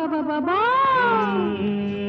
ba ba ba ba.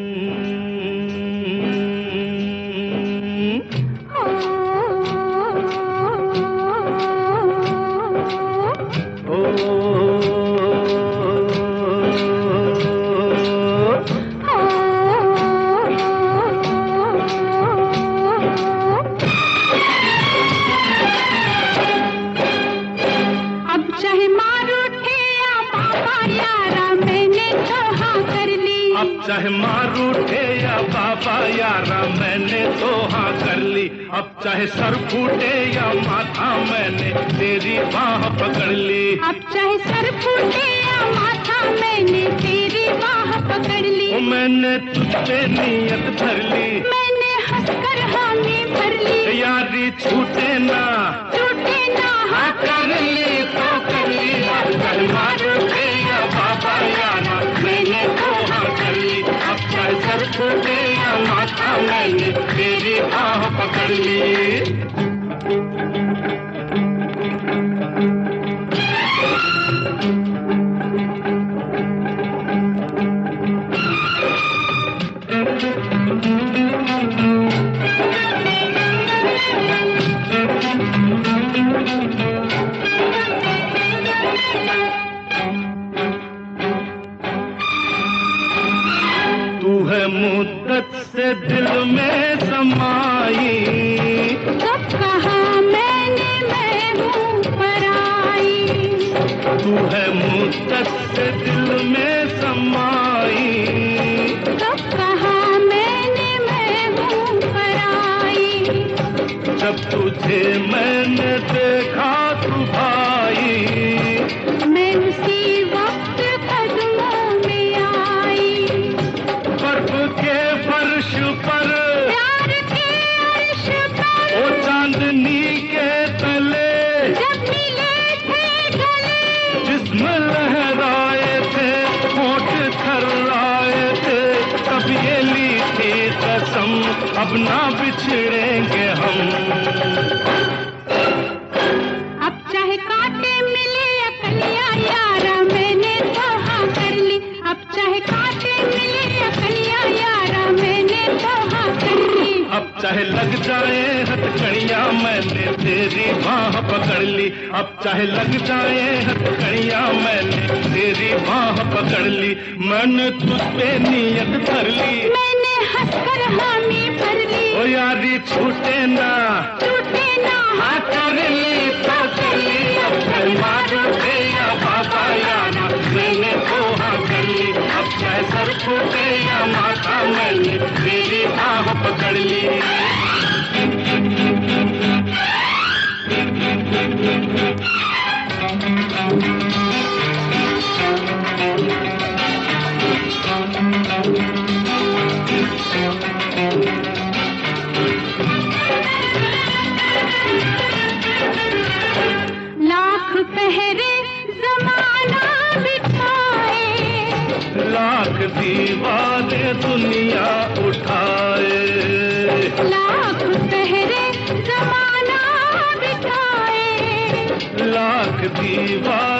अब चाहे मार उठे या बाबा यारा मैंने तो हाँ कर ली। अब चाहे सर फूटे या माथा मैंने तेरी बाह पकड़ ली। अब चाहे सर फूटे या माथा मैंने तेरी बाह पकड़ ली। मैंने तुझ नीयत धर ली। मैंने हंसकर हामी भर ली। यारी छूटे ना। टूटे ना हाँ कर ली। पकड़ ली। मुद्दत से दिल में समाई। कब कहा मैंने मैं हूँ पराई। तू है मुद्दत से दिल में समाई। कब कहा मैंने मैं हूँ पराई। जब तुझे मैंने देखा तू भाई। मैं कसम अब ना बिछड़ेंगे हम। अब चाहे कांटे मिले या कलियाँ यारा मैंने तो हाँ कर ली। अब चाहे कांटे मिले या कलियाँ यारा मैंने तो हाँ कर ली। अब चाहे लग जाए हथकड़ियाँ मैंने तेरी बाह पकड़ ली। अब चाहे लग जाए हथकड़ियाँ मैंने तेरी बाह पकड़ ली। मैंने तुझ पे नीयत धर ली। ओ यारी छूटे ना। टूटे ना। कर ली तो कर ली। अब मार उठे या बाबा यारा मैंने कर ली। अब चाहे सर फूटे या माथा मैंने। तेरी बाह पकड़ ली। लाख पहरे जमाना बिठाए लाख दीवारे दुनिया उठाए। लाख पहरे जमाना बिठाए लाख दीवारे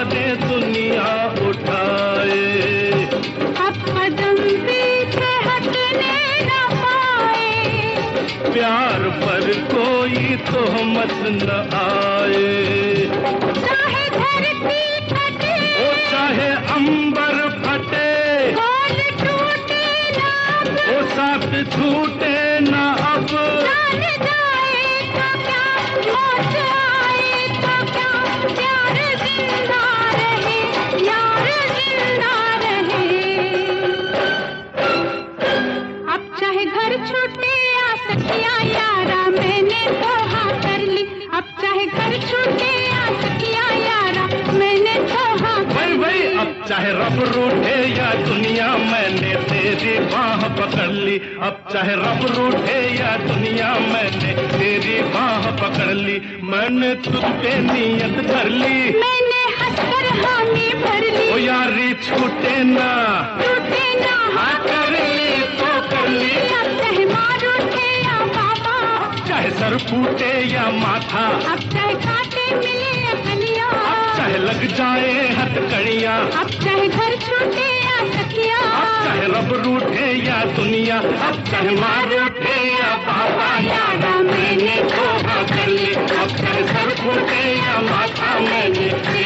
तोहमत न आए। चाहे धरती फटे ओ चाहे अंबर फटे। ओ साथ छूटे छूटे या सखिया यारा मैंने तो हाँ कर ली। अब चाहे घर छूटे या सखिया यारा मैंने तो हाँ भाई भाई अब चाहे रब रूठे या दुनिया मैंने तेरी बाह पकड़ ली। अब चाहे रब रूठे या दुनिया मैंने तेरी बाह पकड़ ली। मैंने तुझ पे नीयत धर ली। मैंने हंसकर हामी भर ओ यारी छूटे ना। चाहे सर फूटे या माथा। अब चाहे काटे मिले गलिया अब चाहे लग जाए हथकड़िया। अब चाहे घर छूटे या सकिया अब चाहे रब रूठे या दुनिया। अब चाहे मार रूठे या बाबा यादा मैंने धोखा कर ली अब चाहे सर फूटे या माथा मैंने।